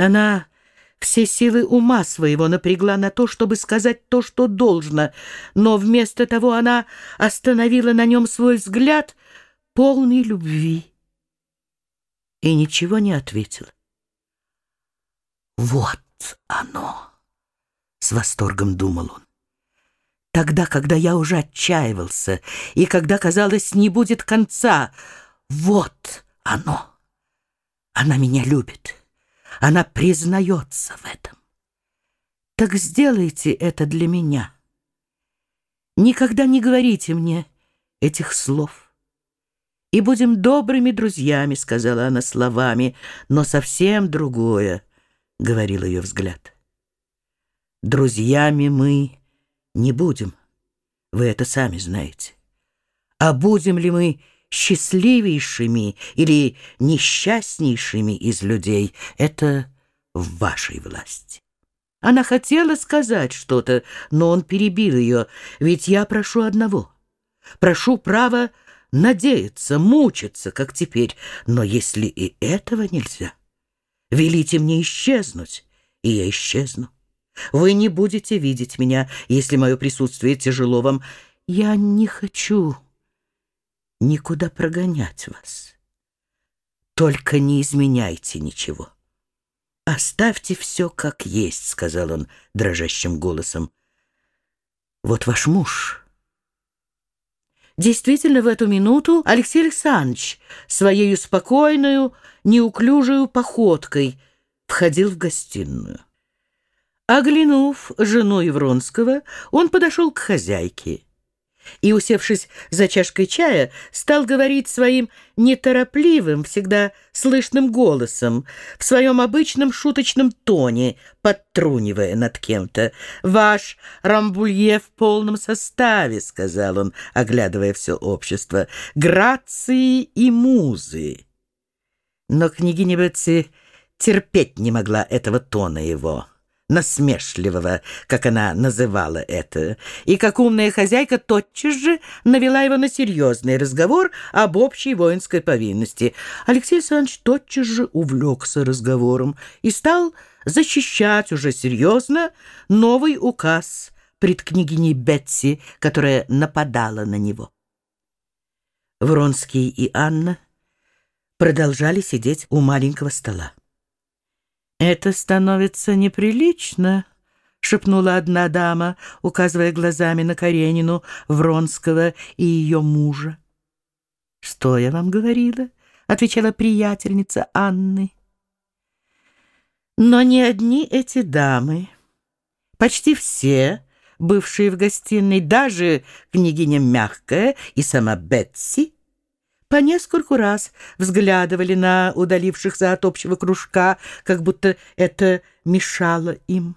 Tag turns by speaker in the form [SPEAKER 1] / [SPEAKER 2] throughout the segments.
[SPEAKER 1] Она все силы ума своего напрягла на то, чтобы сказать то, что должно, но вместо того она остановила на нем свой взгляд, полный любви, и ничего не ответила. «Вот оно!» — с восторгом думал он. Тогда, когда я уже отчаивался, и когда, казалось, не будет конца, вот оно! Она меня любит. Она признается в этом. Так сделайте это для меня. Никогда не говорите мне этих слов. И будем добрыми друзьями, сказала она словами, но совсем другое, говорил ее взгляд. Друзьями мы не будем, вы это сами знаете. А будем ли мы счастливейшими или несчастнейшими из людей, это в вашей власти. Она хотела сказать что-то, но он перебил ее, ведь я прошу одного. Прошу права надеяться, мучиться, как теперь, но если и этого нельзя, велите мне исчезнуть, и я исчезну. Вы не будете видеть меня, если мое присутствие тяжело вам. Я не хочу никуда прогонять вас. Только не изменяйте ничего. «Оставьте все как есть», — сказал он дрожащим голосом. «Вот ваш муж». Действительно, в эту минуту Алексей Александрович своей спокойную, неуклюжую походкой входил в гостиную. Оглянув жену Евронского, он подошел к хозяйке и, усевшись за чашкой чая, стал говорить своим неторопливым, всегда слышным голосом, в своем обычном шуточном тоне, подтрунивая над кем-то. «Ваш Рамбулье в полном составе», — сказал он, оглядывая все общество, — «грации и музы». Но княгиня Бетси терпеть не могла этого тона его насмешливого, как она называла это, и как умная хозяйка тотчас же навела его на серьезный разговор об общей воинской повинности. Алексей Александрович тотчас же увлекся разговором и стал защищать уже серьезно новый указ пред княгиней Бетси, которая нападала на него. Вронский и Анна продолжали сидеть у маленького стола. «Это становится неприлично», — шепнула одна дама, указывая глазами на Каренину, Вронского и ее мужа. «Что я вам говорила?» — отвечала приятельница Анны. Но не одни эти дамы. Почти все, бывшие в гостиной, даже княгиня Мягкая и сама Бетси, по нескольку раз взглядывали на удалившихся от общего кружка, как будто это мешало им.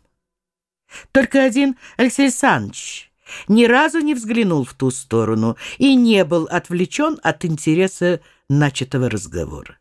[SPEAKER 1] Только один Алексей Александрович ни разу не взглянул в ту сторону и не был отвлечен от интереса начатого разговора.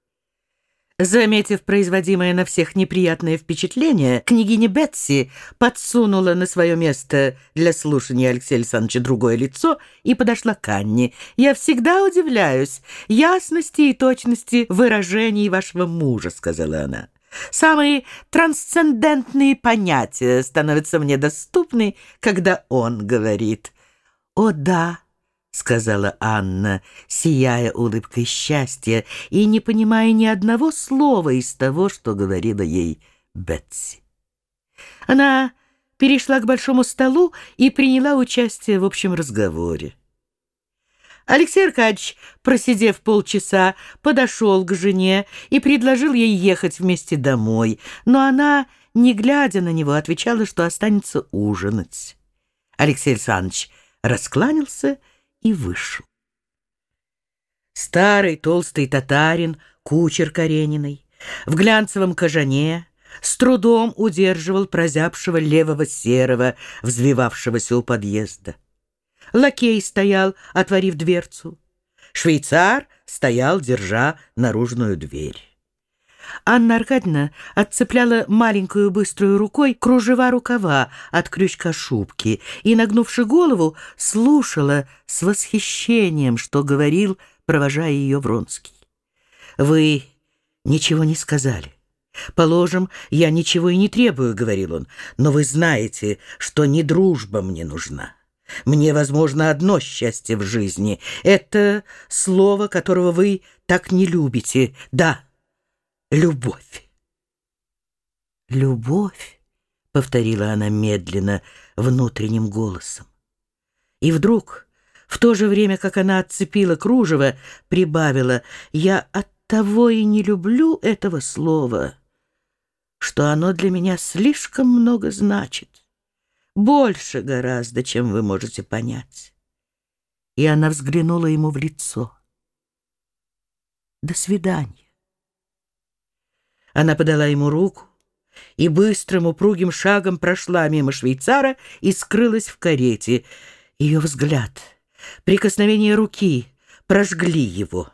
[SPEAKER 1] Заметив производимое на всех неприятное впечатление, княгиня Бетси подсунула на свое место для слушания Алексея Александровича другое лицо и подошла к Анне. «Я всегда удивляюсь ясности и точности выражений вашего мужа», — сказала она. «Самые трансцендентные понятия становятся мне доступны, когда он говорит». «О да», — сказала Анна, сияя улыбкой счастья и не понимая ни одного слова из того, что говорила ей Бетси. Она перешла к большому столу и приняла участие в общем разговоре. Алексей Аркадьевич, просидев полчаса, подошел к жене и предложил ей ехать вместе домой, но она, не глядя на него, отвечала, что останется ужинать. Алексей Александрович раскланялся вышел. Старый толстый татарин, кучер Карениной, в глянцевом кожане, с трудом удерживал прозябшего левого серого, взвивавшегося у подъезда. Лакей стоял, отворив дверцу. Швейцар стоял, держа наружную дверь. Анна Аркадьевна отцепляла маленькую быструю рукой кружева рукава от крючка шубки и, нагнувши голову, слушала с восхищением, что говорил, провожая ее Вронский. «Вы ничего не сказали. «Положим, я ничего и не требую», — говорил он, «но вы знаете, что не дружба мне нужна. Мне возможно одно счастье в жизни. Это слово, которого вы так не любите. Да, любовь». «Любовь», — повторила она медленно, внутренним голосом. И вдруг, в то же время, как она отцепила кружево, прибавила «Я от того и не люблю этого слова» что оно для меня слишком много значит. Больше гораздо, чем вы можете понять. И она взглянула ему в лицо. До свидания. Она подала ему руку и быстрым упругим шагом прошла мимо швейцара и скрылась в карете. Ее взгляд, прикосновение руки прожгли его.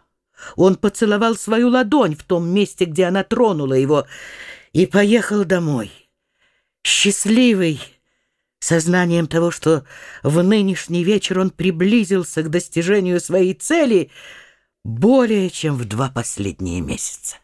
[SPEAKER 1] Он поцеловал свою ладонь в том месте, где она тронула его, и поехал домой. Счастливый, сознанием того, что в нынешний вечер он приблизился к достижению своей цели более чем в два последние месяца.